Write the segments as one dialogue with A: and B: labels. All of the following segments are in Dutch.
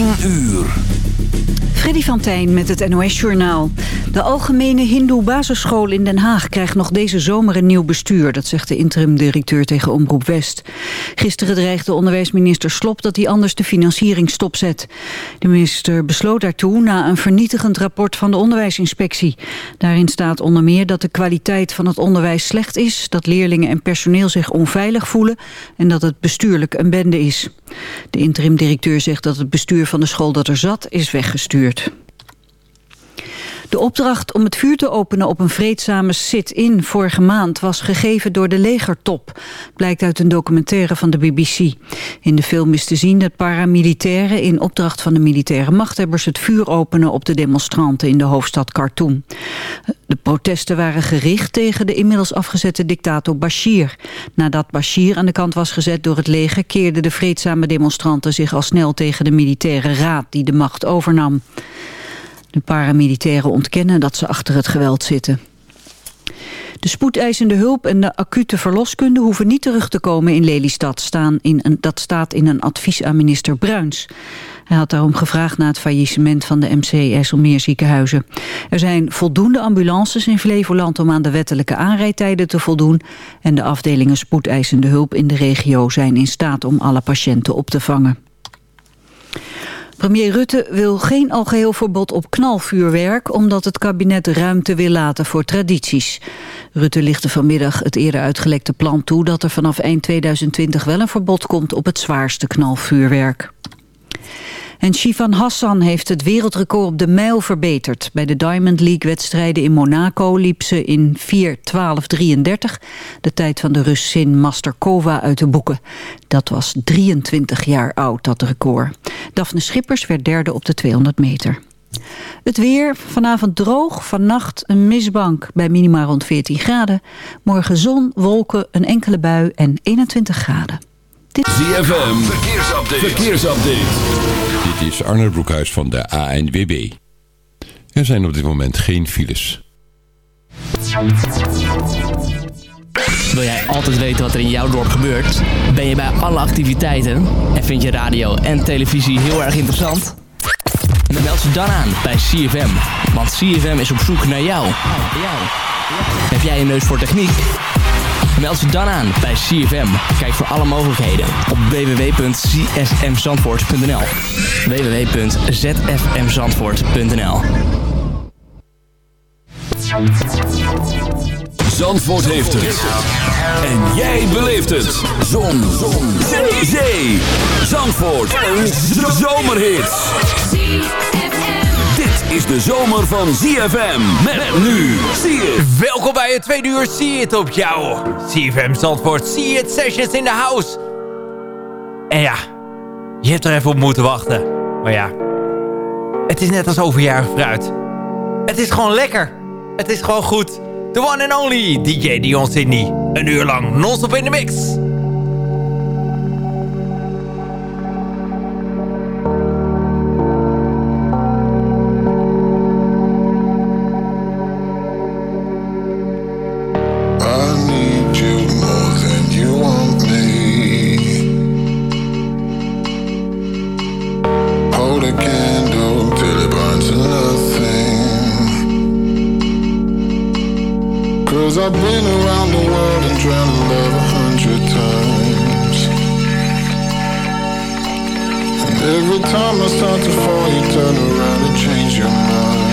A: 10 uur.
B: Freddy van Tijn met het NOS-journaal. De Algemene Hindoe Basisschool in Den Haag krijgt nog deze zomer een nieuw bestuur. Dat zegt de interim-directeur tegen Omroep West. Gisteren dreigde onderwijsminister Slop dat hij anders de financiering stopzet. De minister besloot daartoe na een vernietigend rapport van de onderwijsinspectie. Daarin staat onder meer dat de kwaliteit van het onderwijs slecht is... dat leerlingen en personeel zich onveilig voelen... en dat het bestuurlijk een bende is. De interim-directeur zegt dat het bestuur van de school dat er zat is weggestuurd. De opdracht om het vuur te openen op een vreedzame sit-in vorige maand was gegeven door de legertop, blijkt uit een documentaire van de BBC. In de film is te zien dat paramilitairen in opdracht van de militaire machthebbers het vuur openen op de demonstranten in de hoofdstad Khartoum. De protesten waren gericht tegen de inmiddels afgezette dictator Bashir. Nadat Bashir aan de kant was gezet door het leger keerden de vreedzame demonstranten zich al snel tegen de militaire raad die de macht overnam. De paramilitairen ontkennen dat ze achter het geweld zitten. De spoedeisende hulp en de acute verloskunde hoeven niet terug te komen in Lelystad. Staan in een, dat staat in een advies aan minister Bruins. Hij had daarom gevraagd na het faillissement van de MCS om meer ziekenhuizen. Er zijn voldoende ambulances in Flevoland om aan de wettelijke aanrijdtijden te voldoen. En de afdelingen spoedeisende hulp in de regio zijn in staat om alle patiënten op te vangen. Premier Rutte wil geen algeheel verbod op knalvuurwerk... omdat het kabinet ruimte wil laten voor tradities. Rutte lichtte vanmiddag het eerder uitgelekte plan toe... dat er vanaf eind 2020 wel een verbod komt op het zwaarste knalvuurwerk. En Shivan Hassan heeft het wereldrecord op de mijl verbeterd. Bij de Diamond League-wedstrijden in Monaco liep ze in 4.12.33... de tijd van de Russin Masterkova uit de boeken. Dat was 23 jaar oud, dat record. Daphne Schippers werd derde op de 200 meter. Het weer, vanavond droog, vannacht een misbank bij minima rond 14 graden. Morgen zon, wolken, een enkele bui en 21 graden.
A: Dit... ZFM, verkeersupdate. verkeersupdate.
C: Dit is Arne Broekhuis van de ANWB. Er zijn op dit moment geen files.
D: Wil jij altijd weten wat er in jouw dorp gebeurt? Ben je bij alle activiteiten? En vind je radio en televisie heel erg interessant? Dan meld ze dan aan bij CFM. Want CFM is op zoek naar jou. Heb jij een neus voor techniek? Meld ze dan aan bij CFM. Kijk voor alle mogelijkheden op www.csmzandvoort.nl www.zfmzandvoort.nl
A: Zandvoort heeft het. En jij beleeft het. Zon. Zon. Zee. Zandvoort. Een zomerhit. Is de zomer van ZFM. Met nu. Zie het.
E: Welkom bij het tweede uur. Zie het op jou. ZFM Zandvoort. Zie het sessions in de house. En ja, je hebt er even op moeten wachten. Maar ja, het is net als overjarig fruit. Het is gewoon lekker. Het is gewoon goed. The one and only DJ Dion Sydney. Een uur lang non-stop in de mix.
F: I've been around the world and dreamt love a hundred times. And every time I start to fall, you turn around and change your mind.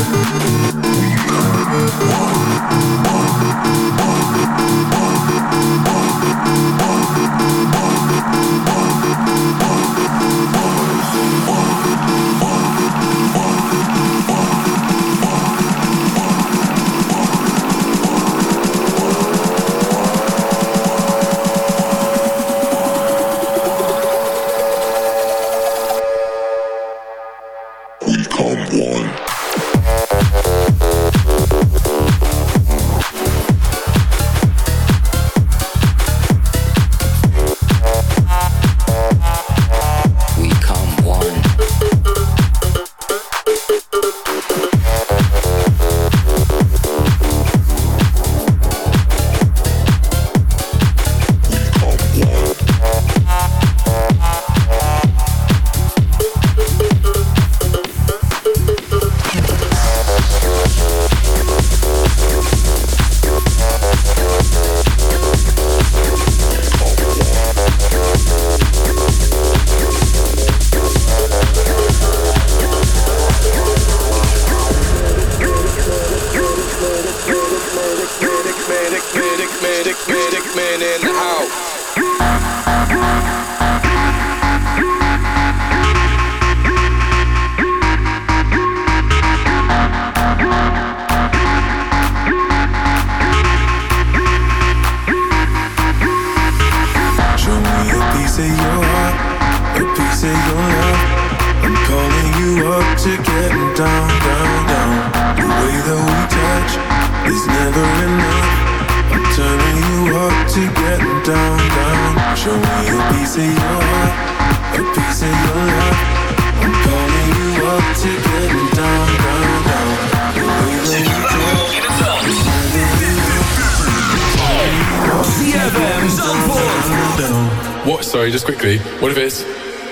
G: One, one. Show me a piece of your heart, a piece of your love. I'm calling you up to getting down, down, down. You know that
A: you do.
H: What? Sorry, just quickly. What if it's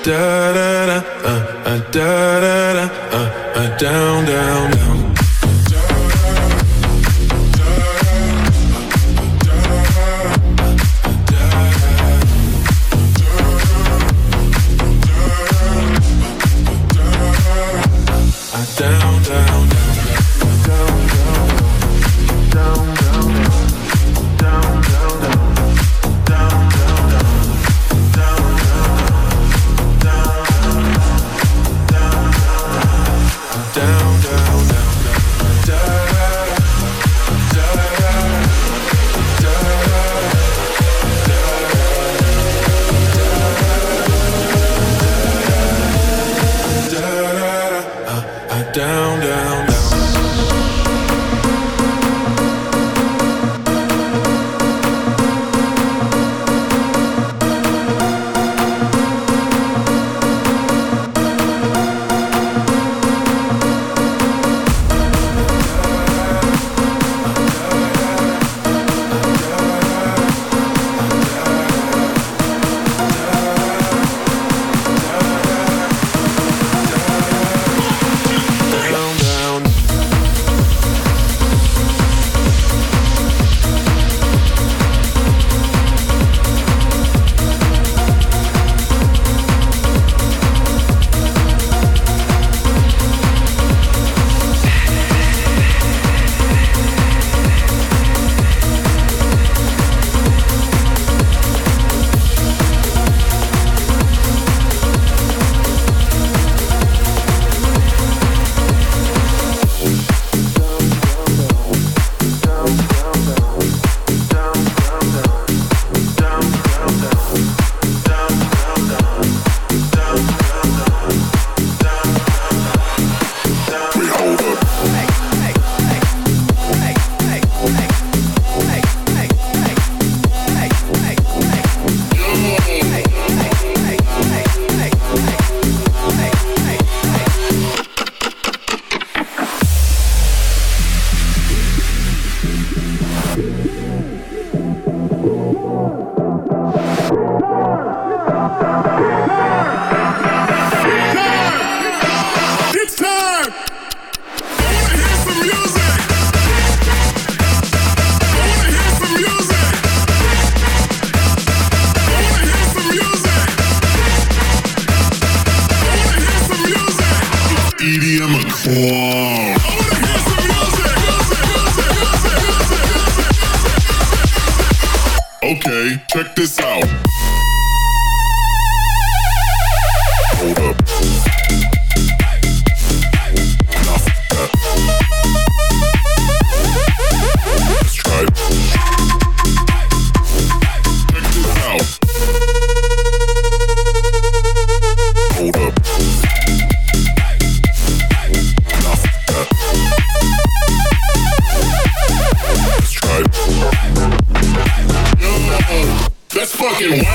G: da da da uh, uh, da da da uh, uh, down down down.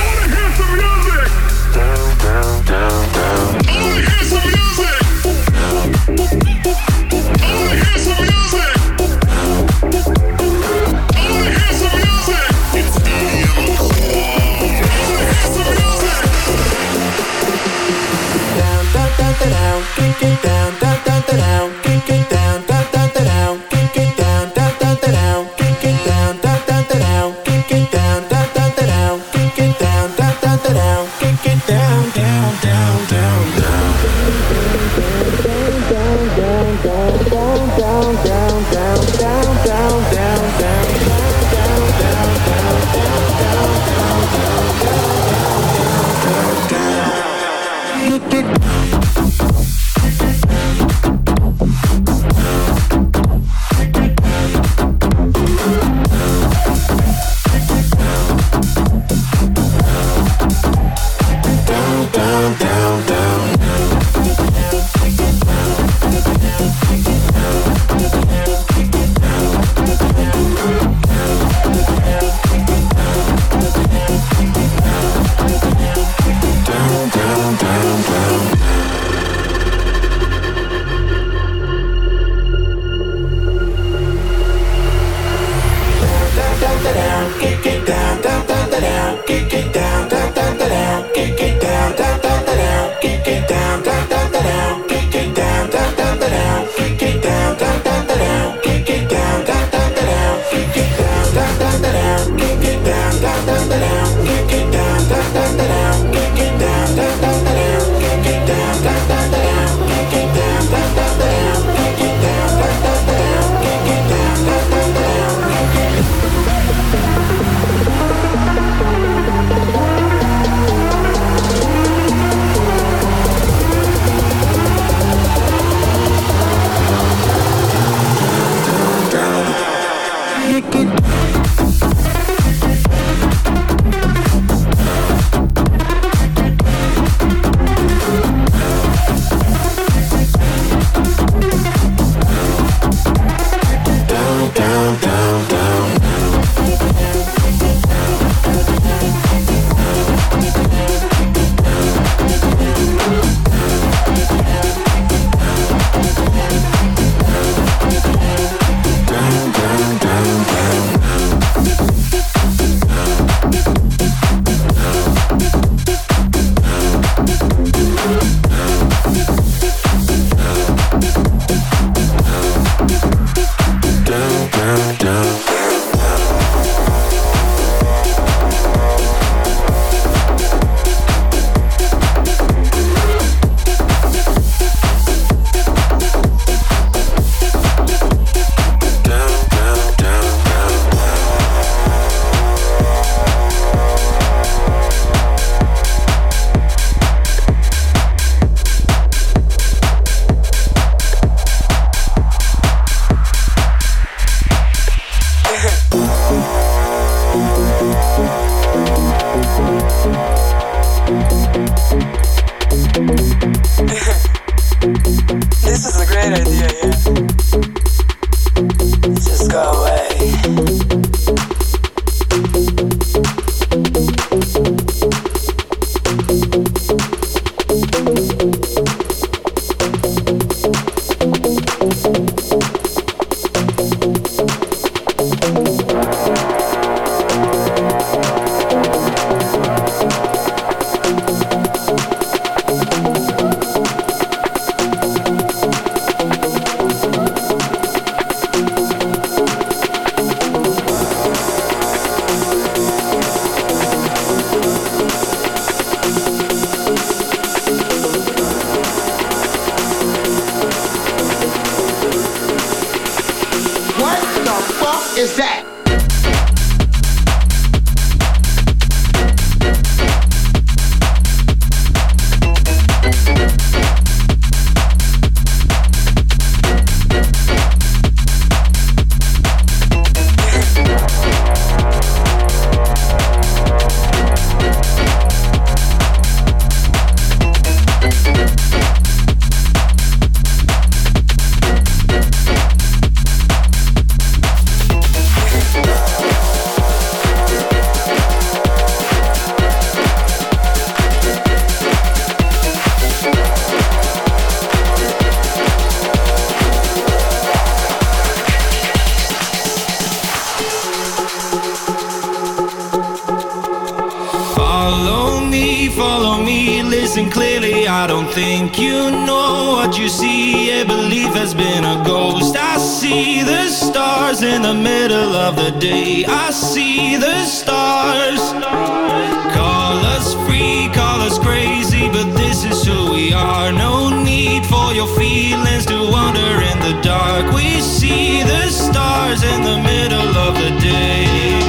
F: I want to hear some
I: young dark, we see the stars in the middle of the day.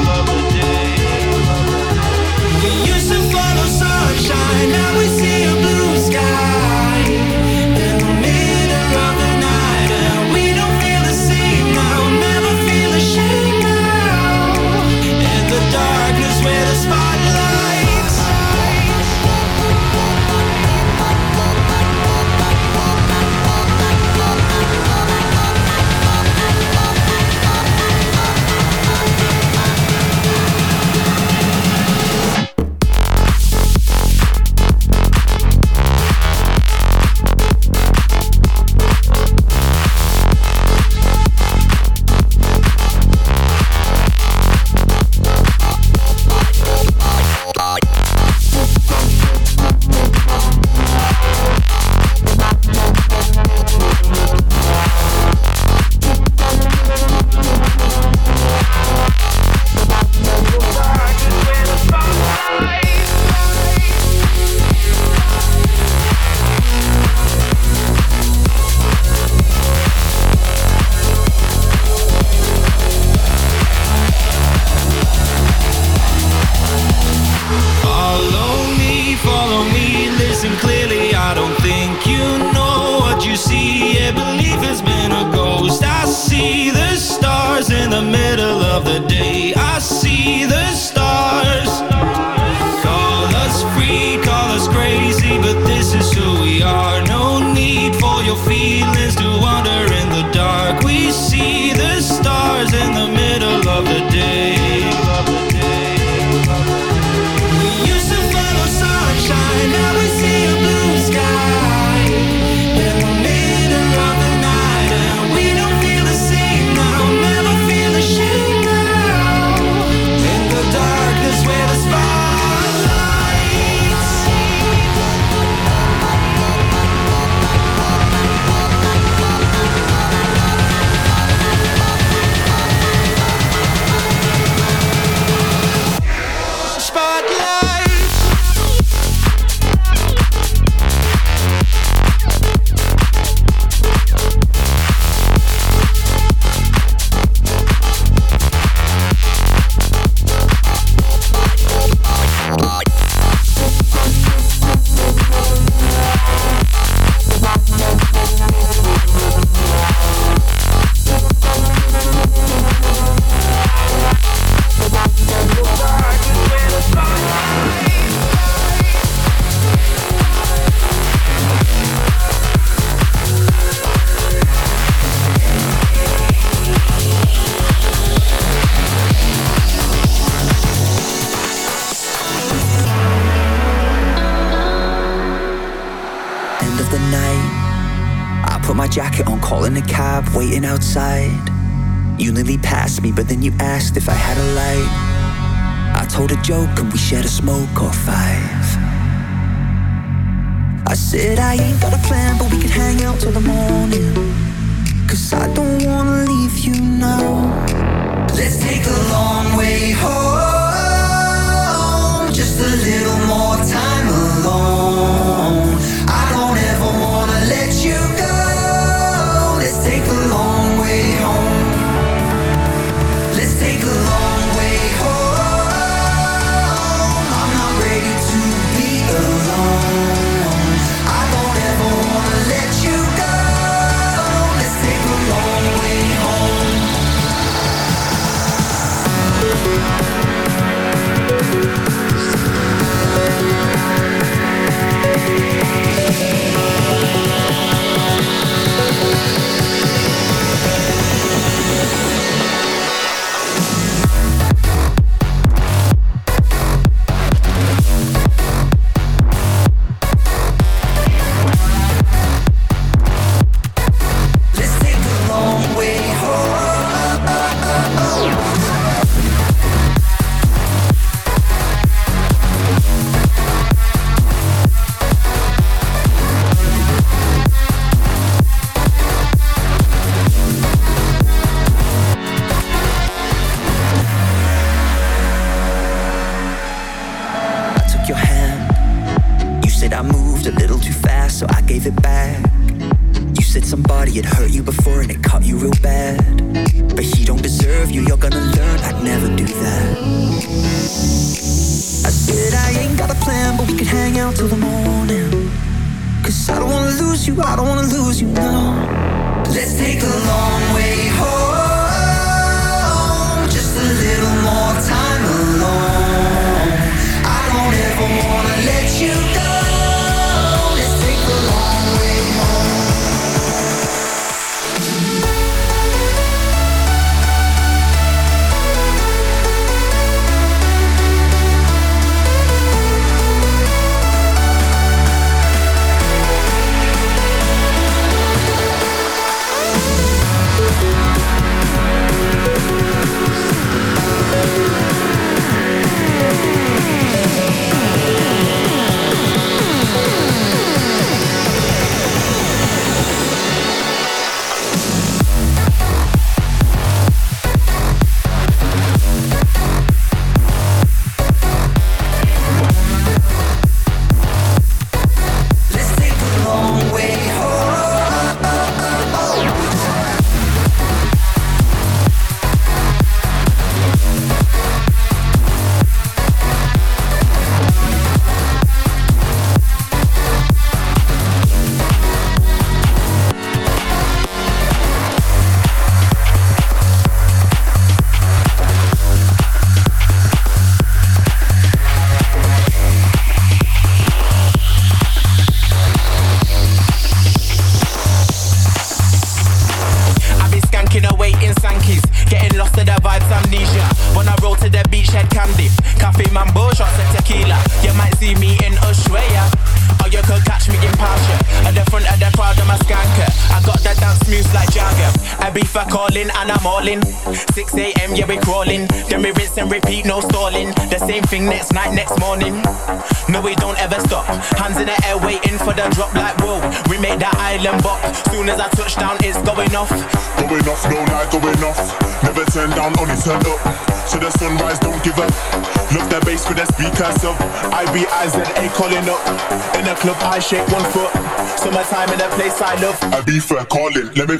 I: sign of
J: Ibiza calling. Let
K: me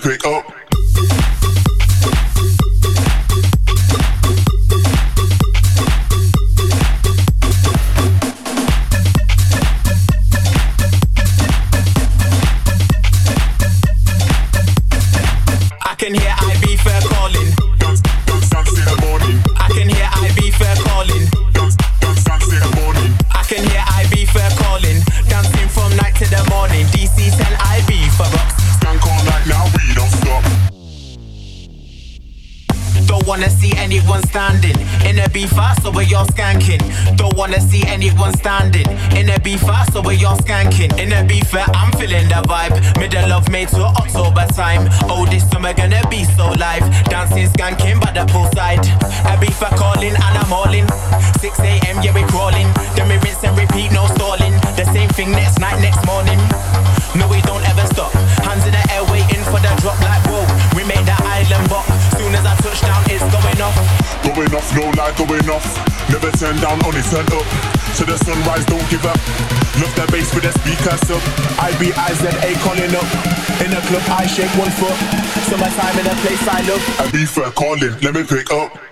F: Ibiza calling, let me pick up.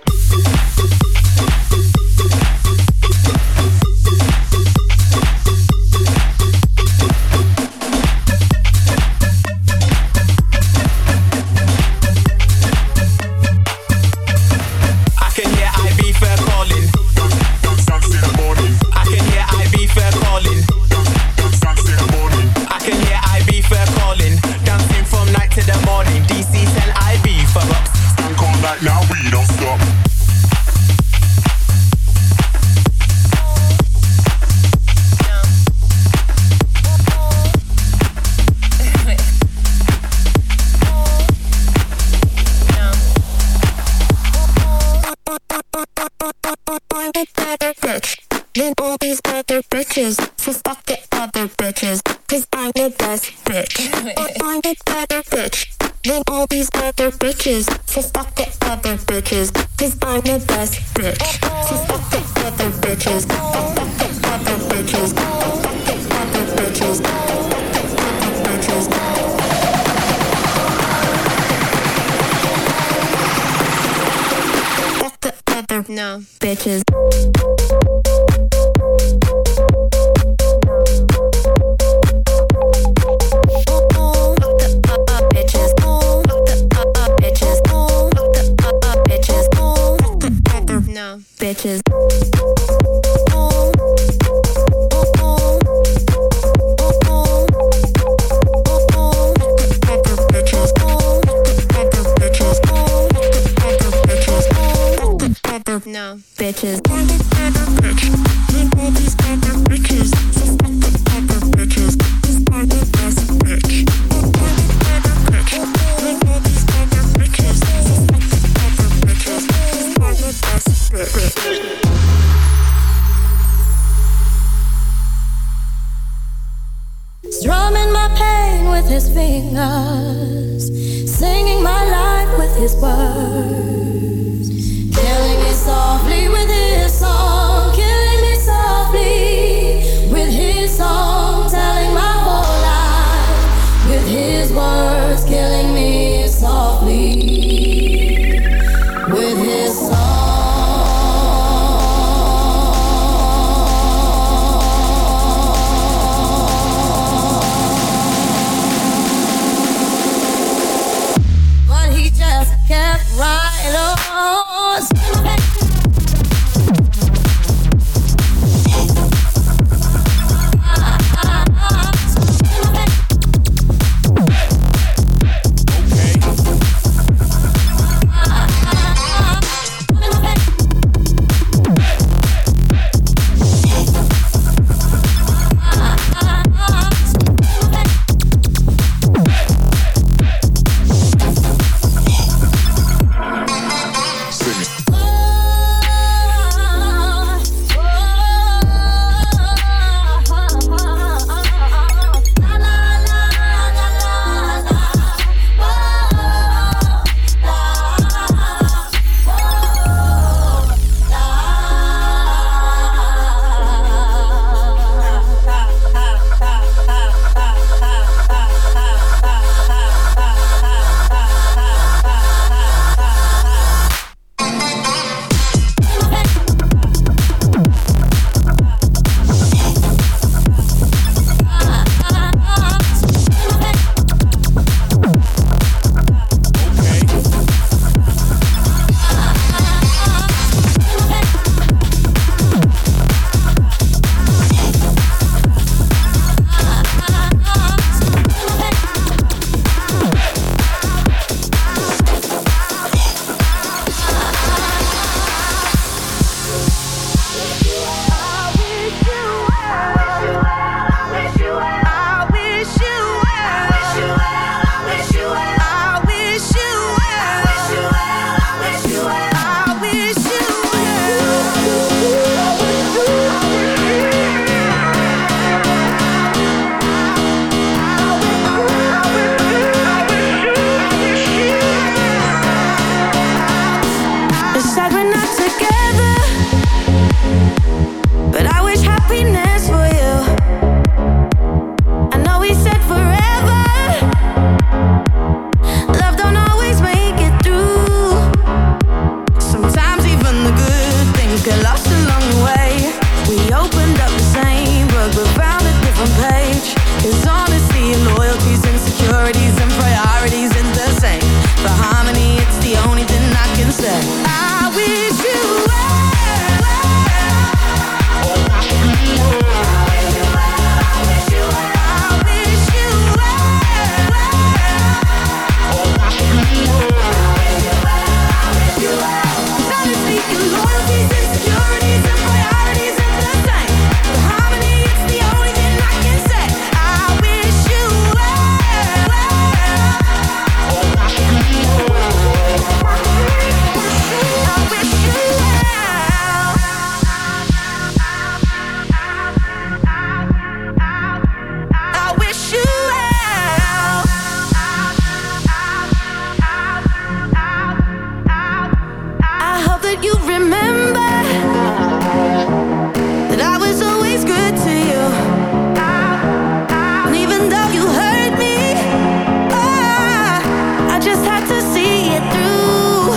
K: see it through.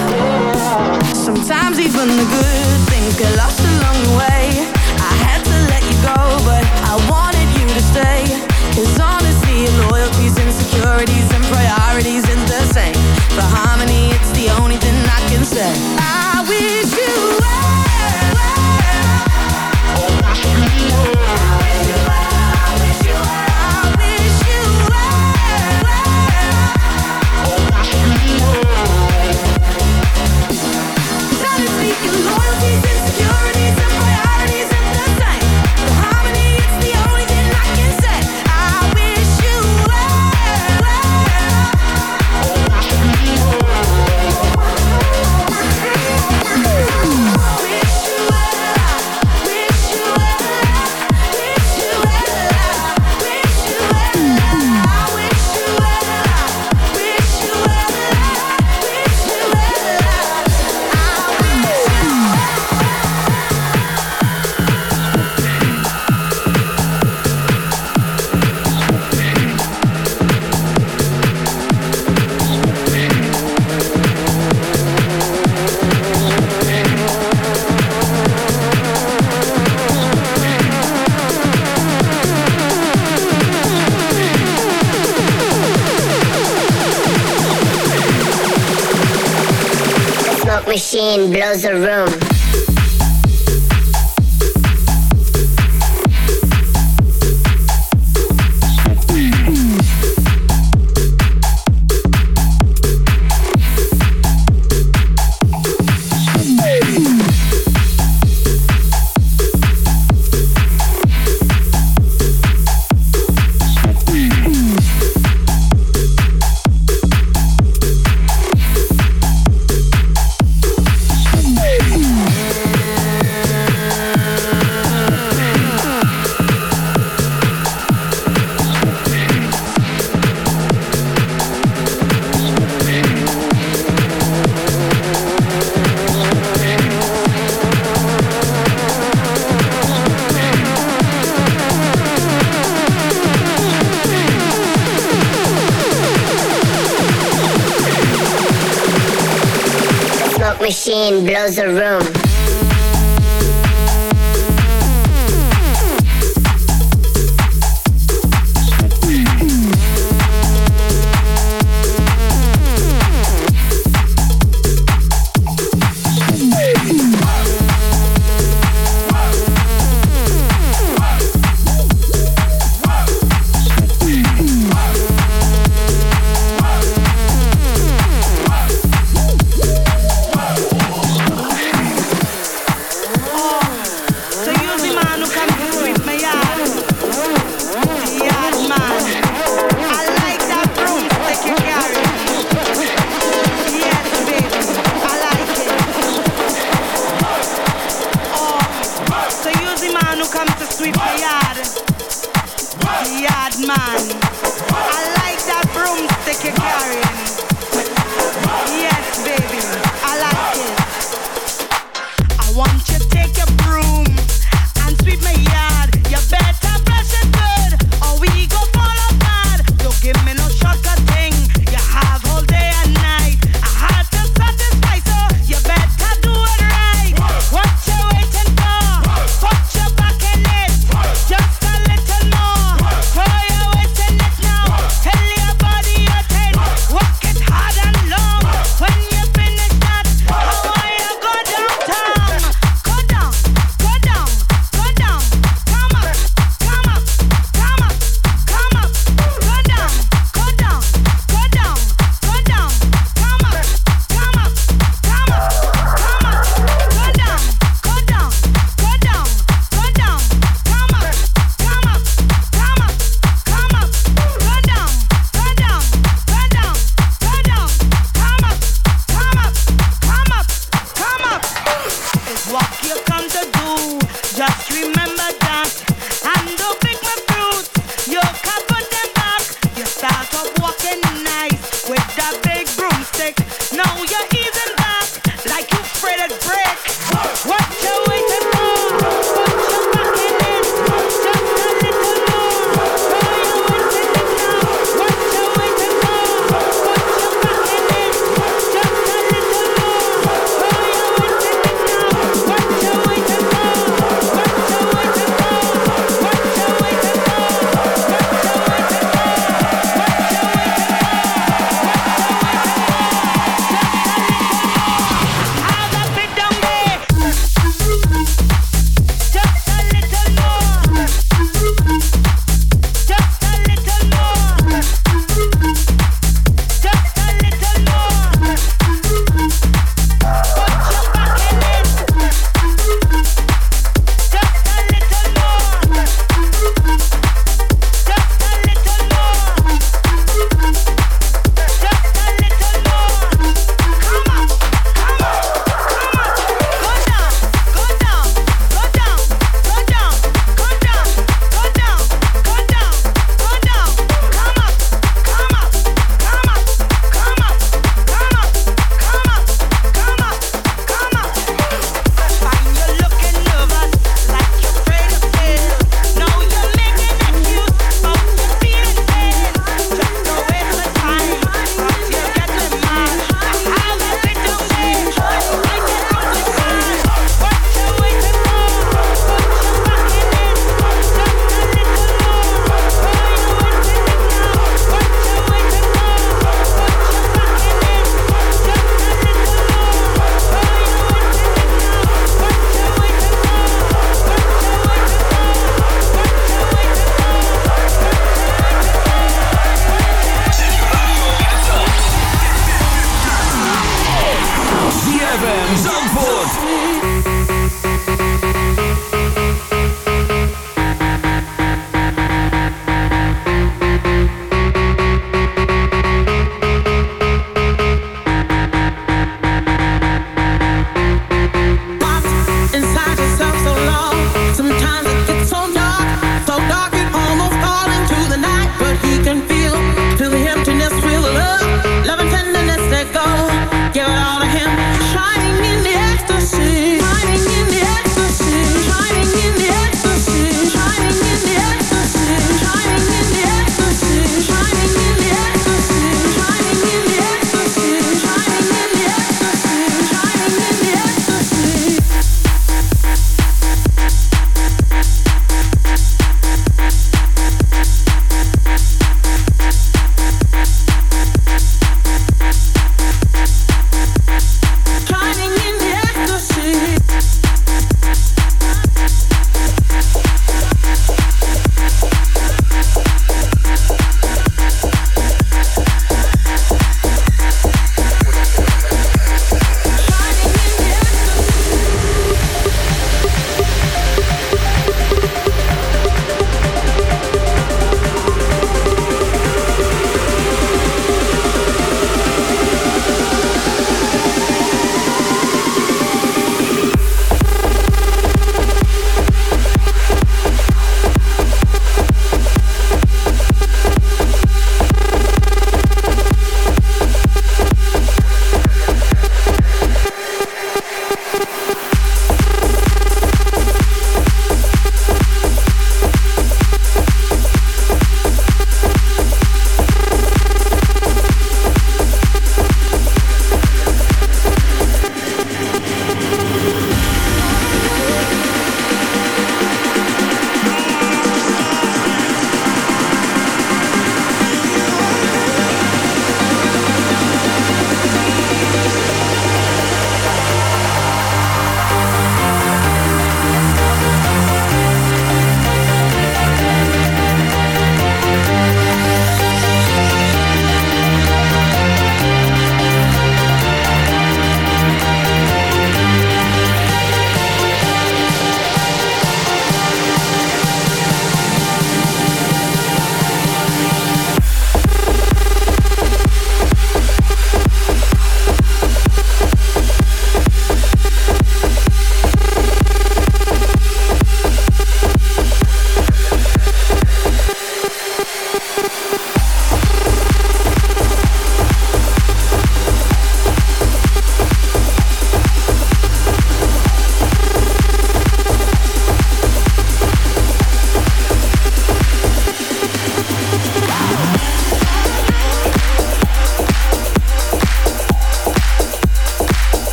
K: Sometimes even the
L: good things get lost along the way. I had to let you go, but I wanted you to stay. Cause honesty and loyalties, insecurities and priorities.
M: Blues Room. Was a room.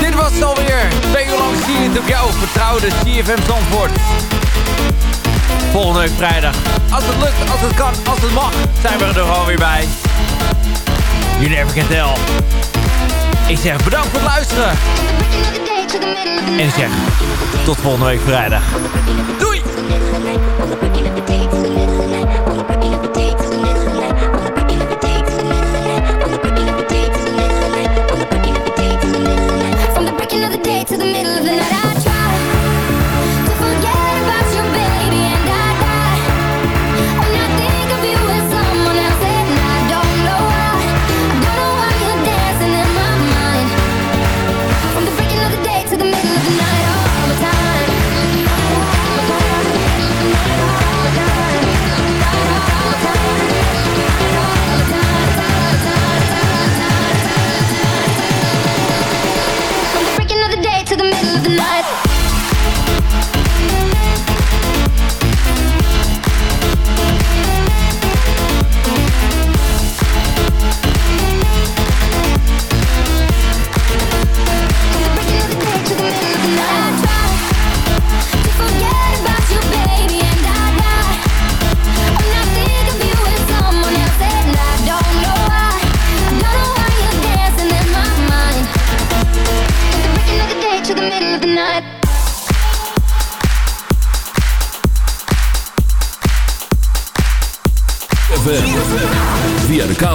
E: Dit was het alweer. Twee uur lang op jouw vertrouwde CFM Zandvoort. Volgende week vrijdag. Als het lukt, als het kan, als het mag, zijn we er gewoon weer bij. You never can tell. Ik zeg bedankt voor het luisteren. En ik zeg tot volgende week vrijdag. Doei!